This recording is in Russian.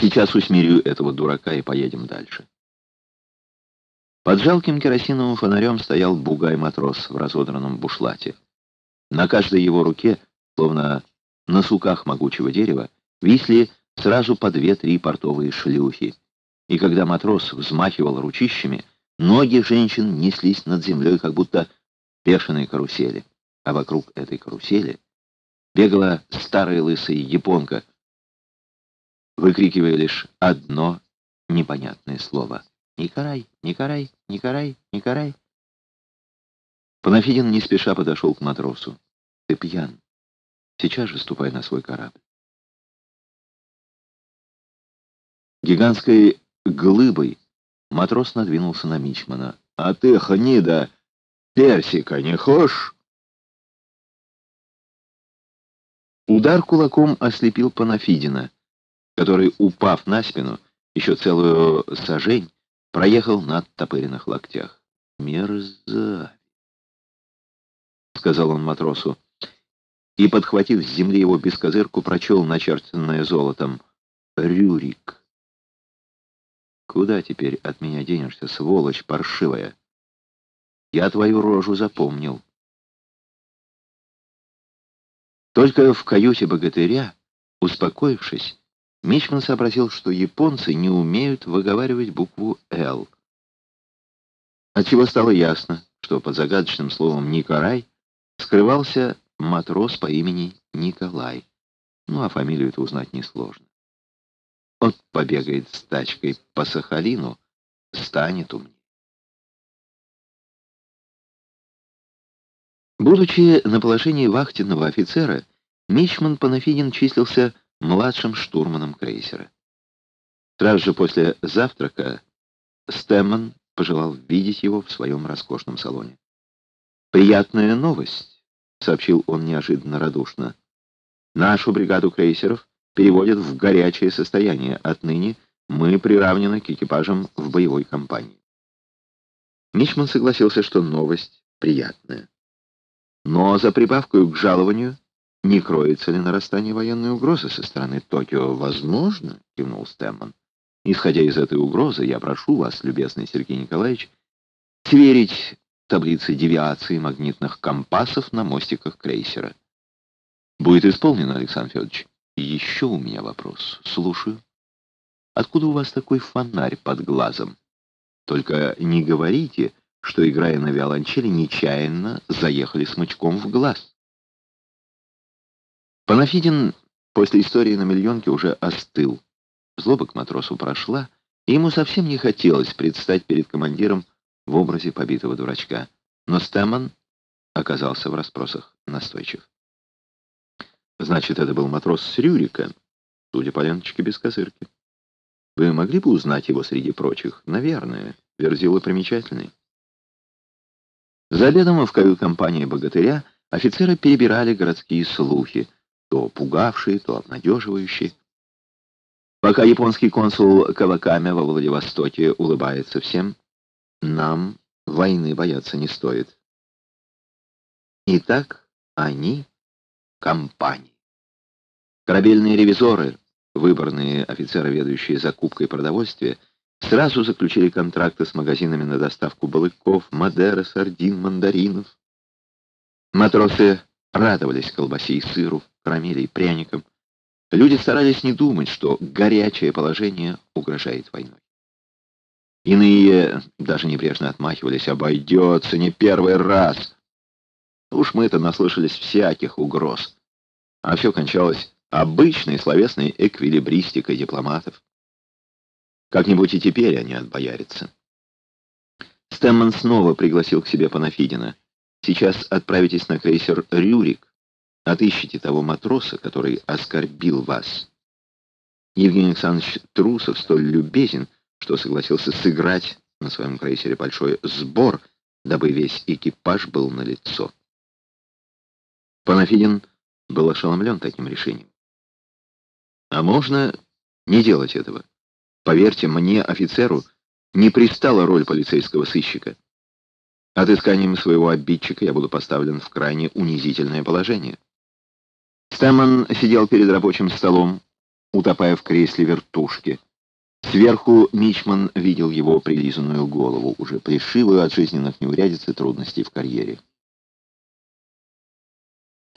Сейчас усмирю этого дурака и поедем дальше. Под жалким керосиновым фонарем стоял бугай-матрос в разодранном бушлате. На каждой его руке, словно на суках могучего дерева, висли сразу по две-три портовые шлюхи. И когда матрос взмахивал ручищами, ноги женщин неслись над землей, как будто бешеные карусели. А вокруг этой карусели бегала старая лысая японка, выкрикивая лишь одно непонятное слово. «Никарай! Никарай! Никарай! Никарай!» Панафидин не спеша подошел к матросу. «Ты пьян. Сейчас же ступай на свой корабль». Гигантской глыбой матрос надвинулся на Мичмана. «А ты, хнида, персика не хошь?» Удар кулаком ослепил Панафидина, который, упав на спину, еще целую сажень, проехал на оттопыренных локтях. «Мерзавец!» — сказал он матросу, и, подхватив с земли его бескозырку, прочел начертанное золотом «Рюрик». «Куда теперь от меня денешься, сволочь паршивая? Я твою рожу запомнил». Только в каюте богатыря, успокоившись, Мичман сообразил, что японцы не умеют выговаривать букву «Л». Отчего стало ясно, что под загадочным словом «Николай» скрывался матрос по имени Николай. Ну, а фамилию-то узнать несложно. Он побегает с тачкой по Сахалину, станет умнее. Будучи на положении вахтенного офицера, Мичман Панафидин числился младшим штурманом крейсера. Сразу же после завтрака Стэмман пожелал видеть его в своем роскошном салоне. «Приятная новость», — сообщил он неожиданно радушно. «Нашу бригаду крейсеров переводят в горячее состояние. Отныне мы приравнены к экипажам в боевой компании». Мичман согласился, что новость приятная. Но за прибавку к жалованию не кроется ли нарастание военной угрозы со стороны Токио? Возможно, кивнул Стэмман. Исходя из этой угрозы, я прошу вас, любезный Сергей Николаевич, сверить таблицы девиации магнитных компасов на мостиках крейсера. Будет исполнено, Александр Федорович. Еще у меня вопрос. Слушаю. Откуда у вас такой фонарь под глазом? Только не говорите, что, играя на виолончели, нечаянно заехали смычком в глаз. Панафидин после истории на миллионке уже остыл. Злоба к матросу прошла, и ему совсем не хотелось предстать перед командиром в образе побитого дурачка. Но Стэмман оказался в расспросах настойчив. Значит, это был матрос с Рюрика, судя по ленточке без козырки. Вы могли бы узнать его среди прочих? Наверное. Верзила примечательный. За обедом в кают-компании «Богатыря» офицеры перебирали городские слухи — то пугавшие, то обнадеживающие. Пока японский консул Каваками во Владивостоке улыбается всем, нам войны бояться не стоит. Итак, они — компании. Корабельные ревизоры, выборные офицеры, ведущие закупкой продовольствия, сразу заключили контракты с магазинами на доставку балыков, мадера, сардин, мандаринов. Матросы радовались колбасе и сыру, карамели и пряникам. Люди старались не думать, что горячее положение угрожает войной. Иные даже небрежно отмахивались, обойдется не первый раз. Уж мы-то наслышались всяких угроз. А все кончалось обычной словесной эквилибристикой дипломатов. Как-нибудь и теперь они отбоярятся. Стэмман снова пригласил к себе Панафидина. Сейчас отправитесь на крейсер «Рюрик». Отыщите того матроса, который оскорбил вас. Евгений Александрович Трусов столь любезен, что согласился сыграть на своем крейсере большой сбор, дабы весь экипаж был на лицо. Панафидин был ошеломлен таким решением. А можно не делать этого. Поверьте, мне, офицеру, не пристала роль полицейского сыщика. Отысканием своего обидчика я буду поставлен в крайне унизительное положение. Стэмман сидел перед рабочим столом, утопая в кресле вертушки. Сверху Мичман видел его прилизанную голову, уже плешивую от жизненных неурядиц и трудностей в карьере.